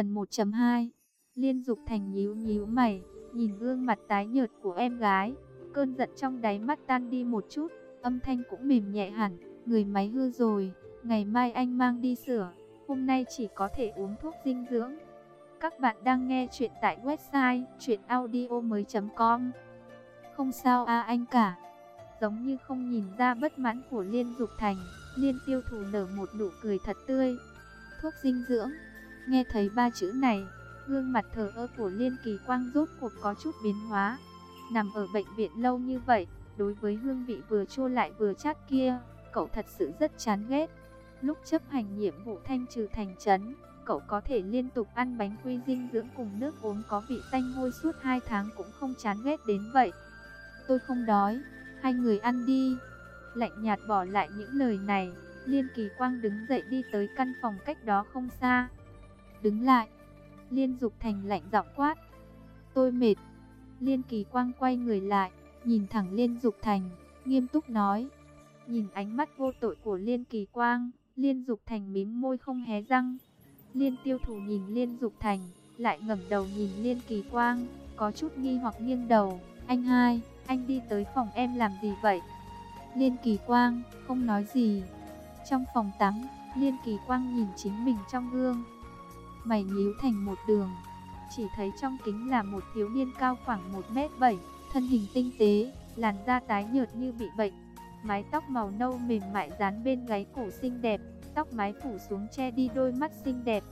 Phần 1.2 Liên Dục Thành nhíu nhíu mày, nhìn gương mặt tái nhợt của em gái, cơn giận trong đáy mắt tan đi một chút, âm thanh cũng mềm nhẹ hẳn, người máy hư rồi, ngày mai anh mang đi sửa, hôm nay chỉ có thể uống thuốc dinh dưỡng. Các bạn đang nghe chuyện tại website chuyenaudio.com Không sao a anh cả, giống như không nhìn ra bất mãn của Liên Dục Thành, Liên Tiêu Thủ nở một nụ cười thật tươi. Thuốc dinh dưỡng, nghe thấy ba chữ này, gương mặt thờ ơ của Liên Kỳ Quang rốt cuộc có chút biến hóa. Nằm ở bệnh viện lâu như vậy, đối với hương vị vừa chua lại vừa chát kia, cậu thật sự rất chán ghét. Lúc chấp hành nhiệm vụ thanh trừ thành trấn, cậu có thể liên tục ăn bánh quy dinh dưỡng cùng nước uống có vị tanh hôi suốt 2 tháng cũng không chán ghét đến vậy. Tôi không đói, hai người ăn đi. Lạnh nhạt bỏ lại những lời này, Liên Kỳ Quang đứng dậy đi tới căn phòng cách đó không xa. Đứng lại, Liên Dục Thành lạnh giọng quát. Tôi mệt. Liên Kỳ Quang quay người lại, nhìn thẳng Liên Dục Thành, nghiêm túc nói. Nhìn ánh mắt vô tội của Liên Kỳ Quang, Liên Dục Thành mím môi không hé răng. Liên Tiêu Thủ nhìn Liên Dục Thành, lại ngẩng đầu nhìn Liên Kỳ Quang, có chút nghi hoặc nghiêng đầu. Anh hai, anh đi tới phòng em làm gì vậy? Liên Kỳ Quang không nói gì. Trong phòng tắm, Liên Kỳ Quang nhìn chính mình trong gương, mày nhíu thành một đường. Chỉ thấy trong kính là một thiếu niên cao khoảng 1m7, thân hình tinh tế, làn da tái nhợt như bị bệnh. Mái tóc màu nâu mềm mại dán bên gáy cổ xinh đẹp, tóc mái phủ xuống che đi đôi mắt xinh đẹp.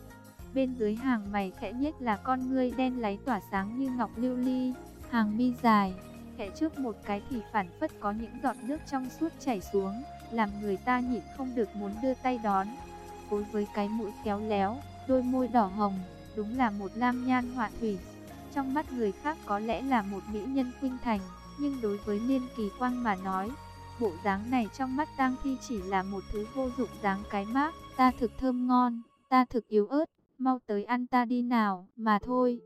Bên dưới hàng mày khẽ nhếch là con ngươi đen láy tỏa sáng như ngọc lưu ly, hàng mi dài, khẽ trước một cái thì phản phất có những giọt nước trong suốt chảy xuống, làm người ta nhịn không được muốn đưa tay đón. đối với cái mũi khéo léo, đôi môi đỏ hồng, đúng là một lam nhan họa thủy. Trong mắt người khác có lẽ là một mỹ nhân khuynh thành, nhưng đối với niên Kỳ Quang mà nói, bộ dáng này trong mắt Tang Thi chỉ là một thứ vô dụng dáng cái mác, ta thực thơm ngon, ta thực yếu ớt, mau tới ăn ta đi nào, mà thôi.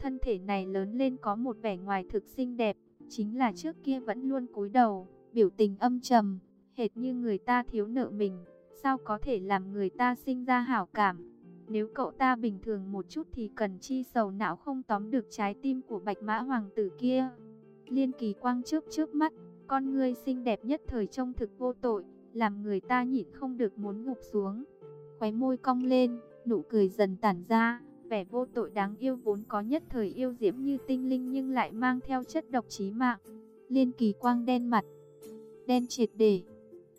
Thân thể này lớn lên có một vẻ ngoài thực xinh đẹp, chính là trước kia vẫn luôn cúi đầu, biểu tình âm trầm, hệt như người ta thiếu nợ mình, sao có thể làm người ta sinh ra hảo cảm. Nếu cậu ta bình thường một chút thì cần chi sầu não không tóm được trái tim của bạch mã hoàng tử kia. Liên kỳ quang trước trước mắt, con ngươi xinh đẹp nhất thời trông thực vô tội, làm người ta nhịn không được muốn ngục xuống. Khóe môi cong lên, nụ cười dần tản ra, vẻ vô tội đáng yêu vốn có nhất thời yêu diễm như tinh linh nhưng lại mang theo chất độc chí mạng. Liên kỳ quang đen mặt, đen triệt để.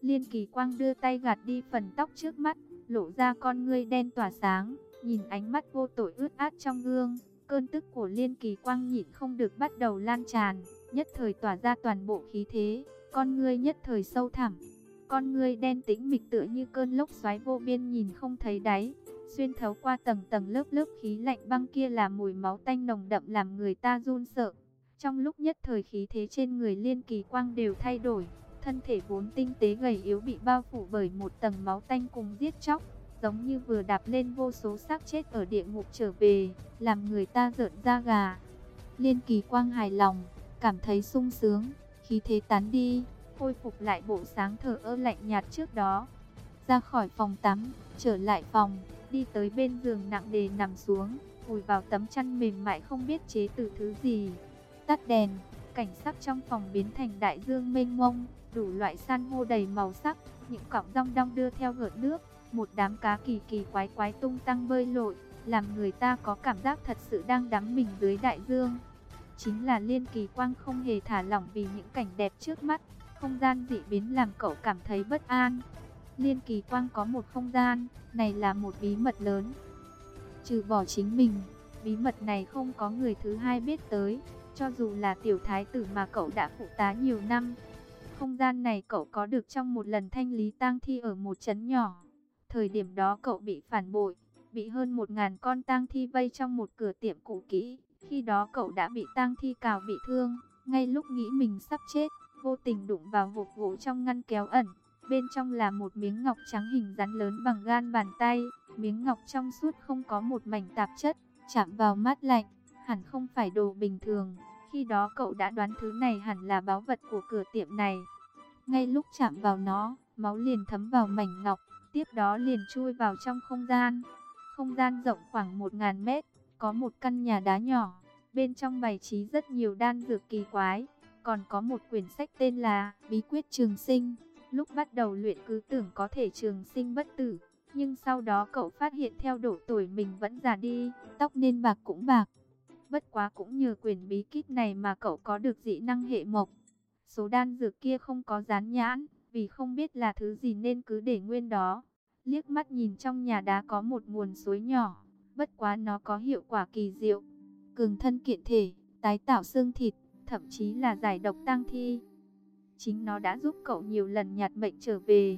Liên kỳ quang đưa tay gạt đi phần tóc trước mắt, lộ ra con ngươi đen tỏa sáng, nhìn ánh mắt vô tội ướt át trong gương, cơn tức của Liên Kỳ Quang nhịn không được bắt đầu lan tràn, nhất thời tỏa ra toàn bộ khí thế, con ngươi nhất thời sâu thẳm, con ngươi đen tĩnh mịch tựa như cơn lốc xoáy vô biên nhìn không thấy đáy, xuyên thấu qua tầng tầng lớp lớp khí lạnh băng kia là mùi máu tanh nồng đậm làm người ta run sợ. Trong lúc nhất thời khí thế trên người Liên Kỳ Quang đều thay đổi, Thân thể vốn tinh tế gầy yếu bị bao phủ bởi một tầng máu tanh cùng giết chóc, giống như vừa đạp lên vô số xác chết ở địa ngục trở về, làm người ta rợn da gà. Liên kỳ quang hài lòng, cảm thấy sung sướng, khí thế tán đi, khôi phục lại bộ sáng thở ơ lạnh nhạt trước đó. Ra khỏi phòng tắm, trở lại phòng, đi tới bên giường nặng đề nằm xuống, vùi vào tấm chăn mềm mại không biết chế từ thứ gì. Tắt đèn, cảnh sắc trong phòng biến thành đại dương mênh mông, đủ loại san hô đầy màu sắc, những cọng rong đong đưa theo gợn nước, một đám cá kỳ kỳ quái quái tung tăng bơi lội, làm người ta có cảm giác thật sự đang đắm mình dưới đại dương. Chính là liên kỳ quang không hề thả lỏng vì những cảnh đẹp trước mắt, không gian dị biến làm cậu cảm thấy bất an. Liên kỳ quang có một không gian, này là một bí mật lớn. Trừ bỏ chính mình, bí mật này không có người thứ hai biết tới, cho dù là tiểu thái tử mà cậu đã phụ tá nhiều năm, không gian này cậu có được trong một lần thanh lý tang thi ở một trấn nhỏ. Thời điểm đó cậu bị phản bội, bị hơn một ngàn con tang thi vây trong một cửa tiệm cũ kỹ. Khi đó cậu đã bị tang thi cào bị thương, ngay lúc nghĩ mình sắp chết, vô tình đụng vào hộp gỗ trong ngăn kéo ẩn. Bên trong là một miếng ngọc trắng hình rắn lớn bằng gan bàn tay, miếng ngọc trong suốt không có một mảnh tạp chất, chạm vào mát lạnh, hẳn không phải đồ bình thường. Khi đó cậu đã đoán thứ này hẳn là báu vật của cửa tiệm này. Ngay lúc chạm vào nó, máu liền thấm vào mảnh ngọc, tiếp đó liền chui vào trong không gian. Không gian rộng khoảng 1.000 mét, có một căn nhà đá nhỏ, bên trong bày trí rất nhiều đan dược kỳ quái, còn có một quyển sách tên là Bí quyết trường sinh. Lúc bắt đầu luyện cứ tưởng có thể trường sinh bất tử, nhưng sau đó cậu phát hiện theo độ tuổi mình vẫn già đi, tóc nên bạc cũng bạc. Bất quá cũng nhờ quyển bí kíp này mà cậu có được dị năng hệ mộc. Số đan dược kia không có dán nhãn, vì không biết là thứ gì nên cứ để nguyên đó. Liếc mắt nhìn trong nhà đá có một nguồn suối nhỏ, bất quá nó có hiệu quả kỳ diệu. Cường thân kiện thể, tái tạo xương thịt, thậm chí là giải độc tăng thi. Chính nó đã giúp cậu nhiều lần nhạt mệnh trở về.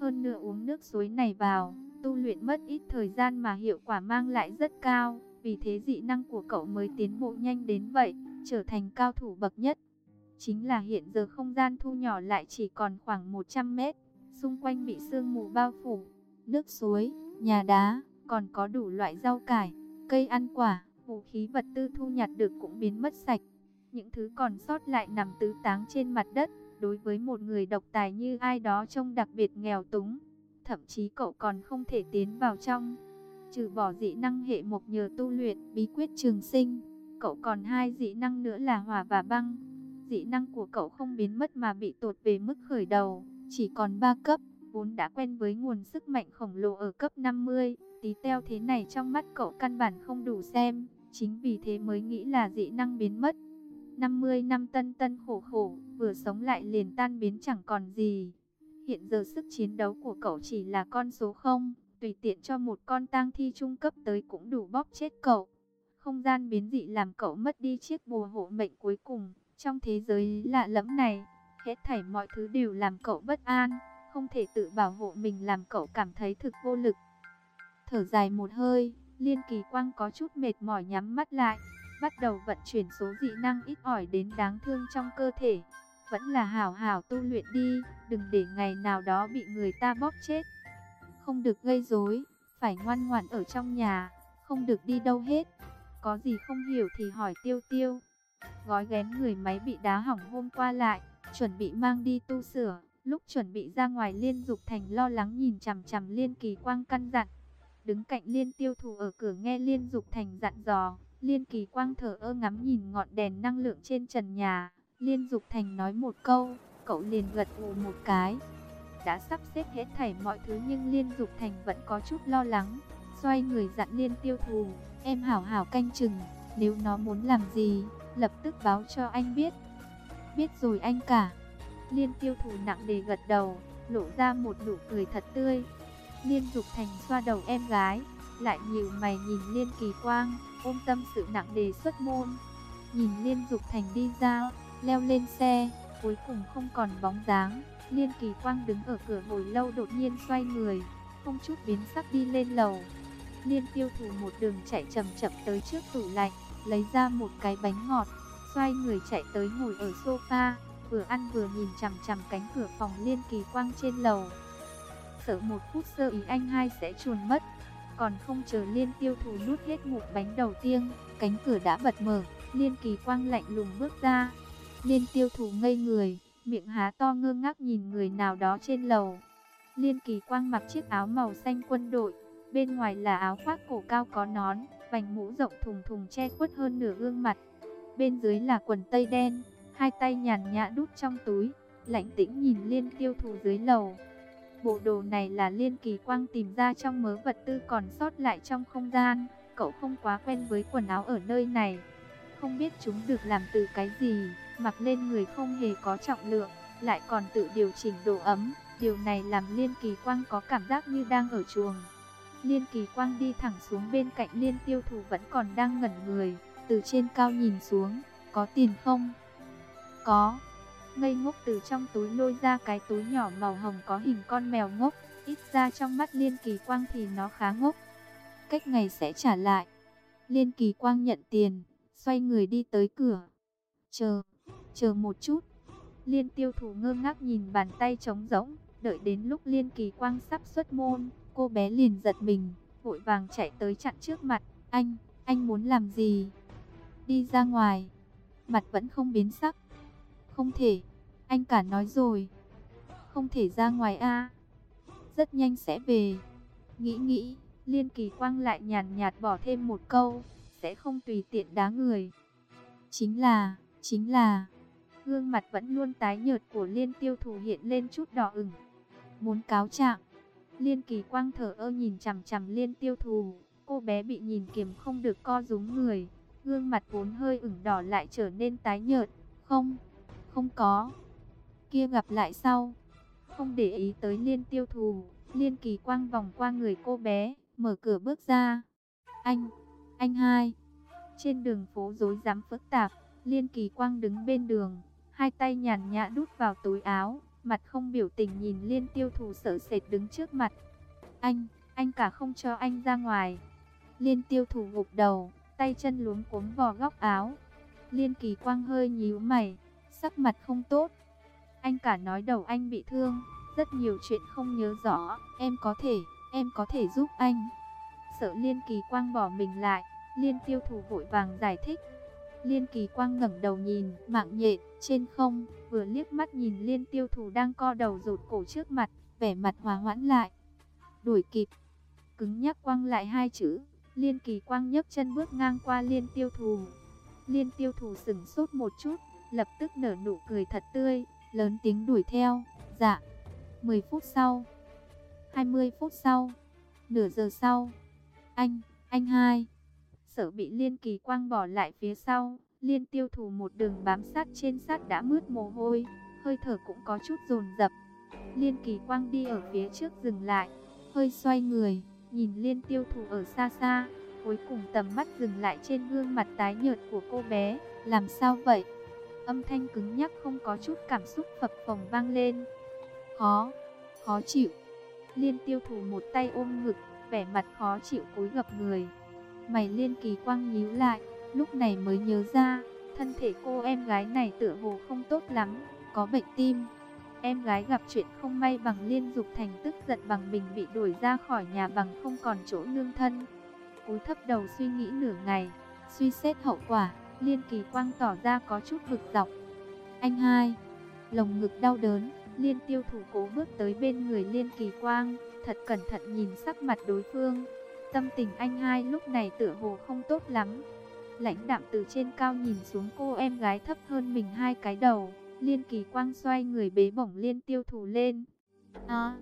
Hơn nữa uống nước suối này vào, tu luyện mất ít thời gian mà hiệu quả mang lại rất cao. Vì thế dị năng của cậu mới tiến bộ nhanh đến vậy, trở thành cao thủ bậc nhất. Chính là hiện giờ không gian thu nhỏ lại chỉ còn khoảng 100 mét, xung quanh bị sương mù bao phủ. Nước suối, nhà đá, còn có đủ loại rau cải, cây ăn quả, vũ khí vật tư thu nhặt được cũng biến mất sạch. Những thứ còn sót lại nằm tứ táng trên mặt đất, đối với một người độc tài như ai đó trông đặc biệt nghèo túng. Thậm chí cậu còn không thể tiến vào trong. Trừ bỏ dị năng hệ mộc nhờ tu luyện bí quyết trường sinh, cậu còn hai dị năng nữa là hỏa và băng. Dị năng của cậu không biến mất mà bị tụt về mức khởi đầu, chỉ còn 3 cấp, vốn đã quen với nguồn sức mạnh khổng lồ ở cấp 50, tí teo thế này trong mắt cậu căn bản không đủ xem, chính vì thế mới nghĩ là dị năng biến mất. 50 năm tân tân khổ khổ, vừa sống lại liền tan biến chẳng còn gì. Hiện giờ sức chiến đấu của cậu chỉ là con số 0, tùy tiện cho một con tang thi trung cấp tới cũng đủ bóp chết cậu. Không gian biến dị làm cậu mất đi chiếc bùa hộ mệnh cuối cùng. Trong thế giới lạ lẫm này, hết thảy mọi thứ đều làm cậu bất an, không thể tự bảo hộ mình làm cậu cảm thấy thực vô lực. Thở dài một hơi, Liên Kỳ Quang có chút mệt mỏi nhắm mắt lại, bắt đầu vận chuyển số dị năng ít ỏi đến đáng thương trong cơ thể. Vẫn là hảo hảo tu luyện đi, đừng để ngày nào đó bị người ta bóp chết. Không được gây rối, phải ngoan ngoãn ở trong nhà, không được đi đâu hết. Có gì không hiểu thì hỏi tiêu tiêu. Gói ghém người máy bị đá hỏng hôm qua lại, chuẩn bị mang đi tu sửa. Lúc chuẩn bị ra ngoài Liên Dục Thành lo lắng nhìn chằm chằm Liên Kỳ Quang căn dặn. Đứng cạnh Liên Tiêu Thù ở cửa nghe Liên Dục Thành dặn dò, Liên Kỳ Quang thở ơ ngắm nhìn ngọn đèn năng lượng trên trần nhà. Liên Dục Thành nói một câu, cậu liền gật gù một cái. Đã sắp xếp hết thảy mọi thứ nhưng Liên Dục Thành vẫn có chút lo lắng. Xoay người dặn Liên Tiêu Thù, em hảo hảo canh chừng, nếu nó muốn làm gì, lập tức báo cho anh biết. Biết rồi anh cả. Liên tiêu thù nặng đề gật đầu, lộ ra một nụ cười thật tươi. Liên dục thành xoa đầu em gái, lại nhiều mày nhìn Liên kỳ quang, ôm tâm sự nặng đề xuất môn. Nhìn Liên dục thành đi ra, leo lên xe, cuối cùng không còn bóng dáng. Liên kỳ quang đứng ở cửa hồi lâu đột nhiên xoay người, không chút biến sắc đi lên lầu. Liên tiêu thù một đường chạy chậm chậm tới trước tủ lạnh, lấy ra một cái bánh ngọt, xoay người chạy tới ngồi ở sofa, vừa ăn vừa nhìn chằm chằm cánh cửa phòng liên kỳ quang trên lầu. Sợ một phút sơ ý anh hai sẽ chuồn mất, còn không chờ liên tiêu thù nuốt hết ngụm bánh đầu tiên, cánh cửa đã bật mở, liên kỳ quang lạnh lùng bước ra. Liên tiêu thù ngây người, miệng há to ngơ ngác nhìn người nào đó trên lầu. Liên kỳ quang mặc chiếc áo màu xanh quân đội, bên ngoài là áo khoác cổ cao có nón, vành mũ rộng thùng thùng che khuất hơn nửa gương mặt. Bên dưới là quần tây đen, hai tay nhàn nhã đút trong túi, lạnh tĩnh nhìn liên tiêu thù dưới lầu. Bộ đồ này là liên kỳ quang tìm ra trong mớ vật tư còn sót lại trong không gian, cậu không quá quen với quần áo ở nơi này. Không biết chúng được làm từ cái gì, mặc lên người không hề có trọng lượng, lại còn tự điều chỉnh độ ấm. Điều này làm Liên Kỳ Quang có cảm giác như đang ở chuồng. Liên Kỳ Quang đi thẳng xuống bên cạnh Liên Tiêu Thù vẫn còn đang ngẩn người, từ trên cao nhìn xuống, có tiền không? Có. Ngây ngốc từ trong túi lôi ra cái túi nhỏ màu hồng có hình con mèo ngốc, ít ra trong mắt Liên Kỳ Quang thì nó khá ngốc. Cách ngày sẽ trả lại. Liên Kỳ Quang nhận tiền, xoay người đi tới cửa. Chờ, chờ một chút. Liên Tiêu Thù ngơ ngác nhìn bàn tay trống rỗng, đợi đến lúc Liên Kỳ Quang sắp xuất môn, cô bé liền giật mình, vội vàng chạy tới chặn trước mặt. Anh, anh muốn làm gì? Đi ra ngoài. Mặt vẫn không biến sắc. Không thể, anh cả nói rồi. Không thể ra ngoài a. Rất nhanh sẽ về. Nghĩ nghĩ, Liên Kỳ Quang lại nhàn nhạt bỏ thêm một câu, sẽ không tùy tiện đá người. Chính là, chính là, gương mặt vẫn luôn tái nhợt của Liên Tiêu Thủ hiện lên chút đỏ ửng. Muốn cáo trạng. Liên Kỳ Quang thở ơ nhìn chằm chằm Liên Tiêu Thủ, cô bé bị nhìn kiềm không được co rúm người, gương mặt vốn hơi ửng đỏ lại trở nên tái nhợt. Không, không có. Kia gặp lại sau. Không để ý tới Liên Tiêu Thủ, Liên Kỳ Quang vòng qua người cô bé, mở cửa bước ra. Anh, anh hai. Trên đường phố rối rắm phức tạp, Liên Kỳ Quang đứng bên đường, hai tay nhàn nhã đút vào túi áo, mặt không biểu tình nhìn Liên Tiêu Thủ sợ sệt đứng trước mặt. Anh, anh cả không cho anh ra ngoài. Liên Tiêu Thủ gục đầu, tay chân luống cuống vò góc áo. Liên Kỳ Quang hơi nhíu mày, sắc mặt không tốt. Anh cả nói đầu anh bị thương, rất nhiều chuyện không nhớ rõ, em có thể, em có thể giúp anh. Sợ Liên Kỳ Quang bỏ mình lại, Liên Tiêu Thủ vội vàng giải thích. Liên Kỳ Quang ngẩng đầu nhìn, mạng nhện, trên không, vừa liếc mắt nhìn Liên Tiêu Thủ đang co đầu rụt cổ trước mặt, vẻ mặt hòa hoãn lại. Đuổi kịp, cứng nhắc quăng lại hai chữ, Liên Kỳ Quang nhấc chân bước ngang qua Liên Tiêu Thủ. Liên Tiêu Thủ sừng sốt một chút, lập tức nở nụ cười thật tươi, lớn tiếng đuổi theo, dạ. 10 phút sau, 20 phút sau, nửa giờ sau, anh, anh hai, sợ bị Liên Kỳ Quang bỏ lại phía sau, Liên Tiêu Thủ một đường bám sát trên sát đã mướt mồ hôi, hơi thở cũng có chút dồn dập. Liên Kỳ Quang đi ở phía trước dừng lại, hơi xoay người, nhìn Liên Tiêu Thủ ở xa xa, cuối cùng tầm mắt dừng lại trên gương mặt tái nhợt của cô bé, làm sao vậy? Âm thanh cứng nhắc không có chút cảm xúc phập phồng vang lên. Khó, khó chịu. Liên tiêu thủ một tay ôm ngực, vẻ mặt khó chịu cúi gập người. Mày liên kỳ quang nhíu lại, lúc này mới nhớ ra, thân thể cô em gái này tựa hồ không tốt lắm, có bệnh tim. Em gái gặp chuyện không may bằng liên dục thành tức giận bằng mình bị đuổi ra khỏi nhà bằng không còn chỗ nương thân. Cúi thấp đầu suy nghĩ nửa ngày, suy xét hậu quả, liên kỳ quang tỏ ra có chút vực dọc. Anh hai, lồng ngực đau đớn, Liên tiêu thủ cố bước tới bên người Liên Kỳ Quang, thật cẩn thận nhìn sắc mặt đối phương. Tâm tình anh hai lúc này tựa hồ không tốt lắm. Lãnh đạm từ trên cao nhìn xuống cô em gái thấp hơn mình hai cái đầu. Liên Kỳ Quang xoay người bế bổng Liên tiêu thủ lên. À,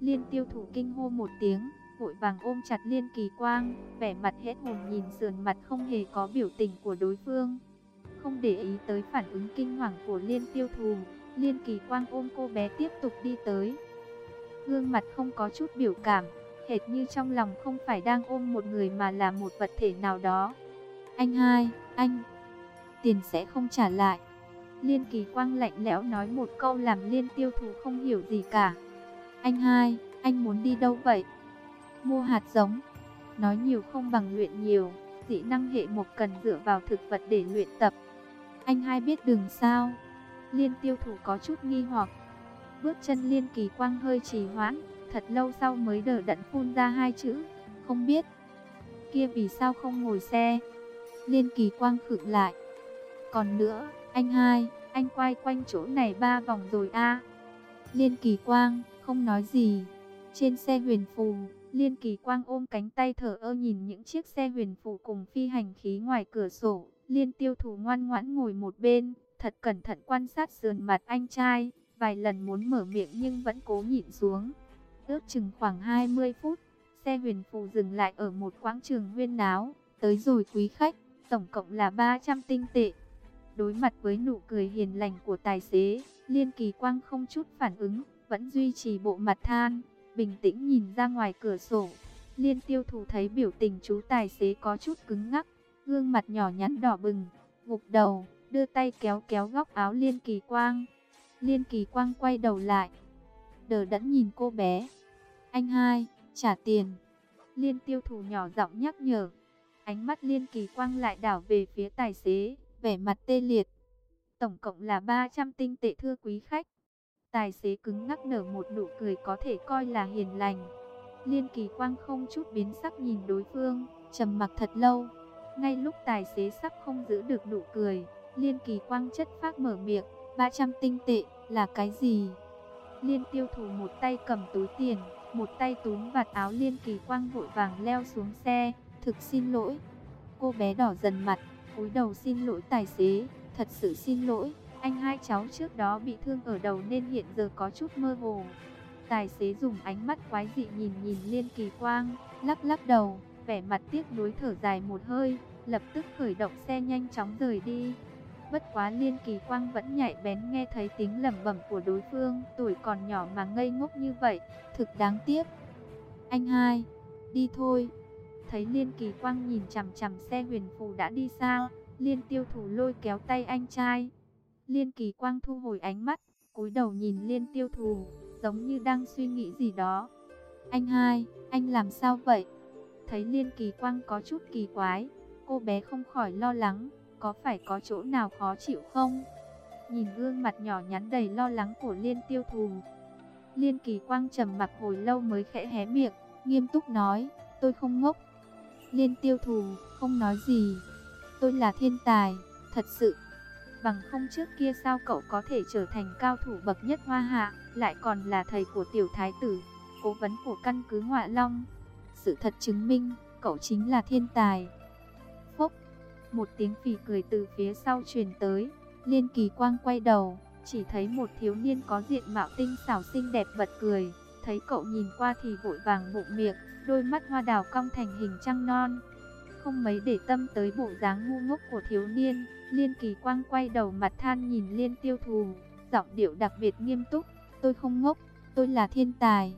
Liên tiêu thủ kinh hô một tiếng, vội vàng ôm chặt Liên Kỳ Quang, vẻ mặt hết hồn nhìn sườn mặt không hề có biểu tình của đối phương. Không để ý tới phản ứng kinh hoàng của Liên tiêu thủ, Liên Kỳ Quang ôm cô bé tiếp tục đi tới. Gương mặt không có chút biểu cảm, hệt như trong lòng không phải đang ôm một người mà là một vật thể nào đó. Anh hai, anh, tiền sẽ không trả lại. Liên Kỳ Quang lạnh lẽo nói một câu làm Liên Tiêu thú không hiểu gì cả. Anh hai, anh muốn đi đâu vậy? Mua hạt giống. Nói nhiều không bằng luyện nhiều, dị năng hệ một cần dựa vào thực vật để luyện tập. Anh hai biết đường sao? Liên tiêu thủ có chút nghi hoặc. Bước chân liên kỳ quang hơi trì hoãn, thật lâu sau mới đờ đẫn phun ra hai chữ, không biết. Kia vì sao không ngồi xe? Liên kỳ quang khựng lại. Còn nữa, anh hai, anh quay quanh chỗ này ba vòng rồi a. Liên kỳ quang, không nói gì. Trên xe huyền phù, Liên kỳ quang ôm cánh tay thở ơ nhìn những chiếc xe huyền phù cùng phi hành khí ngoài cửa sổ. Liên tiêu thủ ngoan ngoãn ngồi một bên, thật cẩn thận quan sát sườn mặt anh trai, vài lần muốn mở miệng nhưng vẫn cố nhịn xuống. Ước chừng khoảng 20 phút, xe huyền phù dừng lại ở một quảng trường huyên náo, tới rồi quý khách, tổng cộng là 300 tinh tệ. Đối mặt với nụ cười hiền lành của tài xế, Liên Kỳ Quang không chút phản ứng, vẫn duy trì bộ mặt than, bình tĩnh nhìn ra ngoài cửa sổ. Liên tiêu thù thấy biểu tình chú tài xế có chút cứng ngắc, gương mặt nhỏ nhắn đỏ bừng, gục đầu, đưa tay kéo kéo góc áo Liên Kỳ Quang. Liên Kỳ Quang quay đầu lại, đờ đẫn nhìn cô bé. Anh hai, trả tiền. Liên tiêu thủ nhỏ giọng nhắc nhở. Ánh mắt Liên Kỳ Quang lại đảo về phía tài xế, vẻ mặt tê liệt. Tổng cộng là 300 tinh tệ thưa quý khách. Tài xế cứng ngắc nở một nụ cười có thể coi là hiền lành. Liên Kỳ Quang không chút biến sắc nhìn đối phương, trầm mặc thật lâu. Ngay lúc tài xế sắp không giữ được nụ cười, Liên kỳ quang chất phác mở miệng, 300 tinh tệ là cái gì? Liên tiêu thủ một tay cầm túi tiền, một tay túm vạt áo Liên Kỳ Quang vội vàng leo xuống xe, thực xin lỗi. Cô bé đỏ dần mặt, cúi đầu xin lỗi tài xế, thật sự xin lỗi, anh hai cháu trước đó bị thương ở đầu nên hiện giờ có chút mơ hồ. Tài xế dùng ánh mắt quái dị nhìn nhìn Liên Kỳ Quang, lắc lắc đầu, vẻ mặt tiếc nuối thở dài một hơi, lập tức khởi động xe nhanh chóng rời đi. Bất quá Liên Kỳ Quang vẫn nhạy bén nghe thấy tiếng lẩm bẩm của đối phương, tuổi còn nhỏ mà ngây ngốc như vậy, thực đáng tiếc. Anh hai, đi thôi. Thấy Liên Kỳ Quang nhìn chằm chằm xe huyền phù đã đi xa, Liên Tiêu Thủ lôi kéo tay anh trai. Liên Kỳ Quang thu hồi ánh mắt, cúi đầu nhìn Liên Tiêu Thủ, giống như đang suy nghĩ gì đó. Anh hai, anh làm sao vậy? Thấy Liên Kỳ Quang có chút kỳ quái, cô bé không khỏi lo lắng, có phải có chỗ nào khó chịu không? Nhìn gương mặt nhỏ nhắn đầy lo lắng của Liên Tiêu Thù. Liên Kỳ Quang trầm mặc hồi lâu mới khẽ hé miệng, nghiêm túc nói, tôi không ngốc. Liên Tiêu Thù không nói gì, tôi là thiên tài, thật sự. Bằng không trước kia sao cậu có thể trở thành cao thủ bậc nhất hoa hạ, lại còn là thầy của tiểu thái tử, cố vấn của căn cứ Ngoại Long. Sự thật chứng minh, cậu chính là thiên tài. Một tiếng phì cười từ phía sau truyền tới, Liên Kỳ Quang quay đầu, chỉ thấy một thiếu niên có diện mạo tinh xảo xinh đẹp bật cười, thấy cậu nhìn qua thì vội vàng bụng miệng, đôi mắt hoa đào cong thành hình trăng non. Không mấy để tâm tới bộ dáng ngu ngốc của thiếu niên, Liên Kỳ Quang quay đầu mặt than nhìn Liên Tiêu Thù, giọng điệu đặc biệt nghiêm túc, tôi không ngốc, tôi là thiên tài.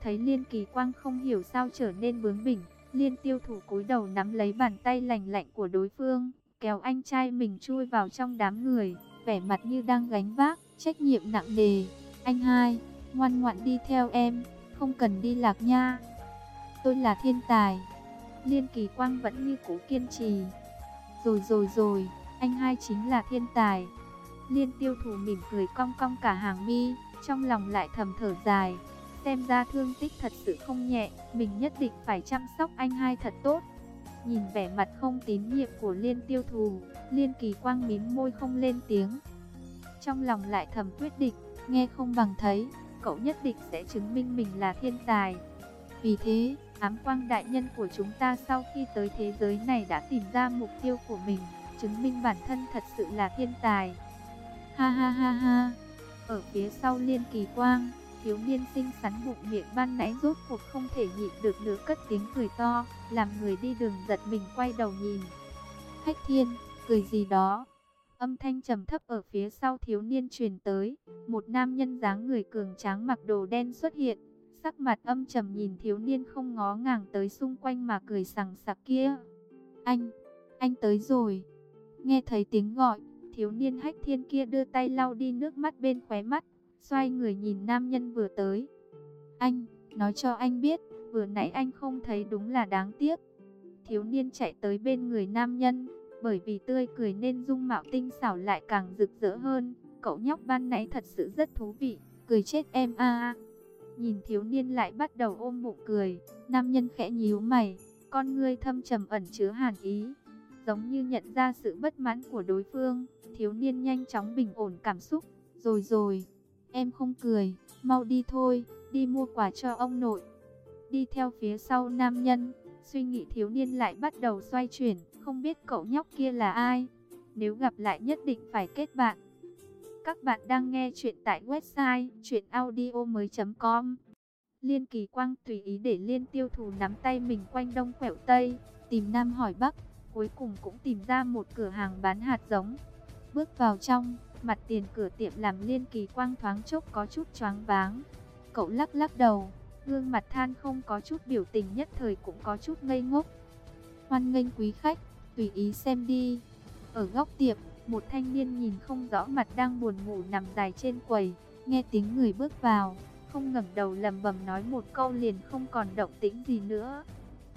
Thấy Liên Kỳ Quang không hiểu sao trở nên bướng bỉnh, Liên Tiêu Thủ cúi đầu nắm lấy bàn tay lành lạnh của đối phương, kéo anh trai mình chui vào trong đám người, vẻ mặt như đang gánh vác, trách nhiệm nặng nề. Anh hai, ngoan ngoãn đi theo em, không cần đi lạc nha. Tôi là thiên tài. Liên Kỳ Quang vẫn như cũ kiên trì. Rồi rồi rồi, anh hai chính là thiên tài. Liên tiêu thủ mỉm cười cong cong cả hàng mi, trong lòng lại thầm thở dài. Xem ra thương tích thật sự không nhẹ, mình nhất định phải chăm sóc anh hai thật tốt. Nhìn vẻ mặt không tín nhiệm của Liên tiêu thù, Liên kỳ quang mím môi không lên tiếng. Trong lòng lại thầm quyết định, nghe không bằng thấy, cậu nhất định sẽ chứng minh mình là thiên tài. Vì thế, ám quang đại nhân của chúng ta sau khi tới thế giới này đã tìm ra mục tiêu của mình, chứng minh bản thân thật sự là thiên tài. Ha ha ha ha, ở phía sau liên kỳ quang, thiếu niên xinh xắn bụng miệng ban nãy rốt cuộc không thể nhịn được nữa cất tiếng cười to, làm người đi đường giật mình quay đầu nhìn. Hách thiên, cười gì đó. Âm thanh trầm thấp ở phía sau thiếu niên truyền tới, một nam nhân dáng người cường tráng mặc đồ đen xuất hiện, sắc mặt âm trầm nhìn thiếu niên không ngó ngàng tới xung quanh mà cười sằng sặc kia. Anh, anh tới rồi. Nghe thấy tiếng gọi, thiếu niên hách thiên kia đưa tay lau đi nước mắt bên khóe mắt, xoay người nhìn nam nhân vừa tới. Anh, nói cho anh biết, vừa nãy anh không thấy đúng là đáng tiếc. Thiếu niên chạy tới bên người nam nhân, bởi vì tươi cười nên dung mạo tinh xảo lại càng rực rỡ hơn. Cậu nhóc ban nãy thật sự rất thú vị, cười chết em a. Nhìn thiếu niên lại bắt đầu ôm bụng cười, nam nhân khẽ nhíu mày, con ngươi thâm trầm ẩn chứa hàn ý, giống như nhận ra sự bất mãn của đối phương, thiếu niên nhanh chóng bình ổn cảm xúc, rồi rồi, Em không cười, mau đi thôi, đi mua quà cho ông nội. Đi theo phía sau nam nhân, suy nghĩ thiếu niên lại bắt đầu xoay chuyển, không biết cậu nhóc kia là ai. Nếu gặp lại nhất định phải kết bạn. Các bạn đang nghe chuyện tại website chuyenaudio.com Liên kỳ quang tùy ý để liên tiêu thù nắm tay mình quanh đông quẹo tây, tìm nam hỏi bắc, cuối cùng cũng tìm ra một cửa hàng bán hạt giống. Bước vào trong, Mặt tiền cửa tiệm làm liên kỳ quang thoáng chốc có chút choáng váng. Cậu lắc lắc đầu, gương mặt than không có chút biểu tình nhất thời cũng có chút ngây ngốc. Hoan nghênh quý khách, tùy ý xem đi. Ở góc tiệm, một thanh niên nhìn không rõ mặt đang buồn ngủ nằm dài trên quầy, nghe tiếng người bước vào, không ngẩng đầu lầm bầm nói một câu liền không còn động tĩnh gì nữa.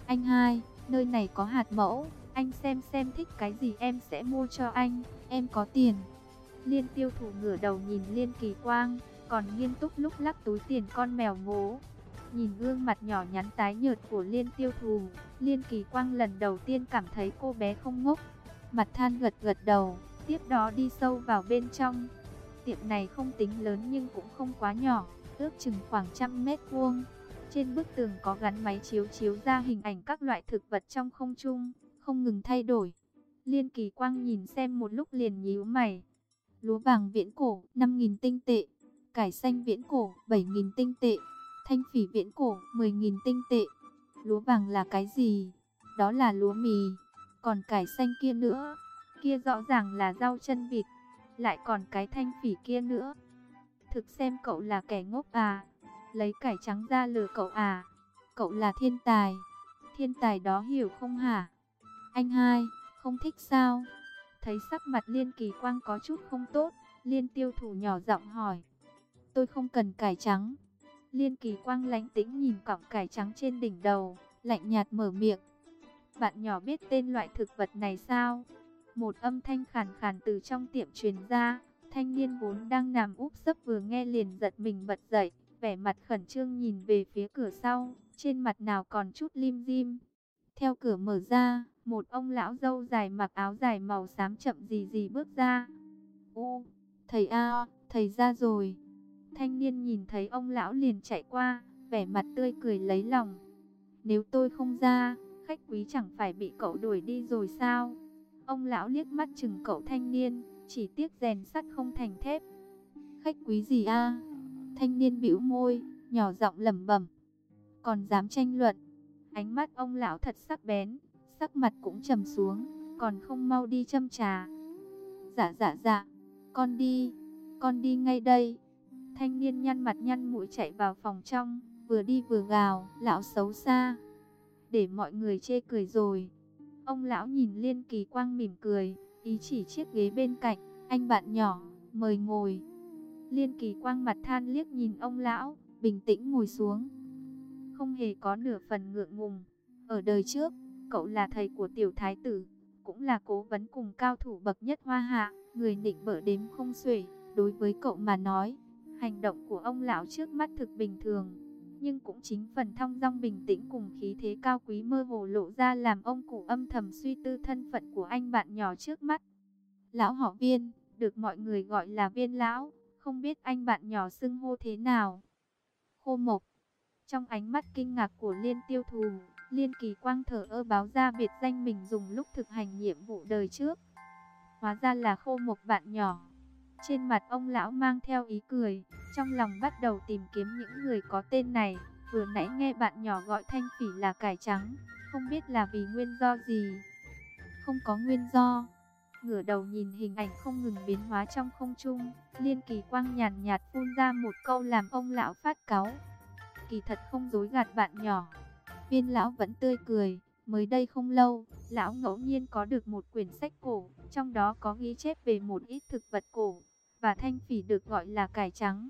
Anh hai, nơi này có hạt mẫu, anh xem xem thích cái gì em sẽ mua cho anh, em có tiền. Liên tiêu thủ ngửa đầu nhìn Liên kỳ quang, còn nghiêm túc lúc lắc túi tiền con mèo ngố. Nhìn gương mặt nhỏ nhắn tái nhợt của Liên tiêu thù, Liên kỳ quang lần đầu tiên cảm thấy cô bé không ngốc. Mặt than gật gật đầu, tiếp đó đi sâu vào bên trong. Tiệm này không tính lớn nhưng cũng không quá nhỏ, ước chừng khoảng trăm mét vuông. Trên bức tường có gắn máy chiếu chiếu ra hình ảnh các loại thực vật trong không trung, không ngừng thay đổi. Liên Kỳ Quang nhìn xem một lúc liền nhíu mày. Lúa vàng viễn cổ 5.000 tinh tệ, cải xanh viễn cổ 7.000 tinh tệ, thanh phỉ viễn cổ 10.000 tinh tệ. Lúa vàng là cái gì? Đó là lúa mì. Còn cải xanh kia nữa, kia rõ ràng là rau chân vịt. Lại còn cái thanh phỉ kia nữa. Thực xem cậu là kẻ ngốc à? Lấy cải trắng ra lừa cậu à? Cậu là thiên tài. Thiên tài đó hiểu không hả? Anh hai, không thích sao? Thấy sắc mặt Liên Kỳ Quang có chút không tốt, Liên tiêu thủ nhỏ giọng hỏi. Tôi không cần cải trắng. Liên Kỳ Quang lánh tĩnh nhìn cọng cải trắng trên đỉnh đầu, lạnh nhạt mở miệng. Bạn nhỏ biết tên loại thực vật này sao? Một âm thanh khàn khàn từ trong tiệm truyền ra, thanh niên vốn đang nằm úp sấp vừa nghe liền giật mình bật dậy, vẻ mặt khẩn trương nhìn về phía cửa sau, trên mặt nào còn chút lim dim. Theo cửa mở ra, một ông lão dâu dài mặc áo dài màu xám chậm gì gì bước ra. Ô, thầy A, thầy ra rồi. Thanh niên nhìn thấy ông lão liền chạy qua, vẻ mặt tươi cười lấy lòng. Nếu tôi không ra, khách quý chẳng phải bị cậu đuổi đi rồi sao? Ông lão liếc mắt chừng cậu thanh niên, chỉ tiếc rèn sắt không thành thép. Khách quý gì a? Thanh niên bĩu môi, nhỏ giọng lẩm bẩm. Còn dám tranh luận? Ánh mắt ông lão thật sắc bén, sắc mặt cũng trầm xuống, còn không mau đi châm trà. Dạ dạ dạ, con đi, con đi ngay đây. Thanh niên nhăn mặt nhăn mũi chạy vào phòng trong, vừa đi vừa gào, lão xấu xa. Để mọi người chê cười rồi. Ông lão nhìn Liên Kỳ Quang mỉm cười, ý chỉ chiếc ghế bên cạnh, anh bạn nhỏ, mời ngồi. Liên Kỳ Quang mặt than liếc nhìn ông lão, bình tĩnh ngồi xuống. Không hề có nửa phần ngượng ngùng. Ở đời trước, cậu là thầy của tiểu thái tử, cũng là cố vấn cùng cao thủ bậc nhất hoa hạ, người nịnh bở đếm không xuể. Đối với cậu mà nói, hành động của ông lão trước mắt thực bình thường, nhưng cũng chính phần thong dong bình tĩnh cùng khí thế cao quý mơ hồ lộ ra làm ông cụ âm thầm suy tư thân phận của anh bạn nhỏ trước mắt. Lão họ viên, được mọi người gọi là viên lão, không biết anh bạn nhỏ xưng hô thế nào. Khô mộc, trong ánh mắt kinh ngạc của liên tiêu thù, liên kỳ quang thở ơ báo ra biệt danh mình dùng lúc thực hành nhiệm vụ đời trước. Hóa ra là khô một bạn nhỏ. Trên mặt ông lão mang theo ý cười, trong lòng bắt đầu tìm kiếm những người có tên này. Vừa nãy nghe bạn nhỏ gọi thanh phỉ là cải trắng, không biết là vì nguyên do gì. Không có nguyên do. Ngửa đầu nhìn hình ảnh không ngừng biến hóa trong không trung, liên kỳ quang nhàn nhạt phun ra một câu làm ông lão phát cáu. Kỳ thật không dối gạt bạn nhỏ. Viên lão vẫn tươi cười, mới đây không lâu, lão ngẫu nhiên có được một quyển sách cổ, trong đó có ghi chép về một ít thực vật cổ, và thanh phỉ được gọi là cải trắng.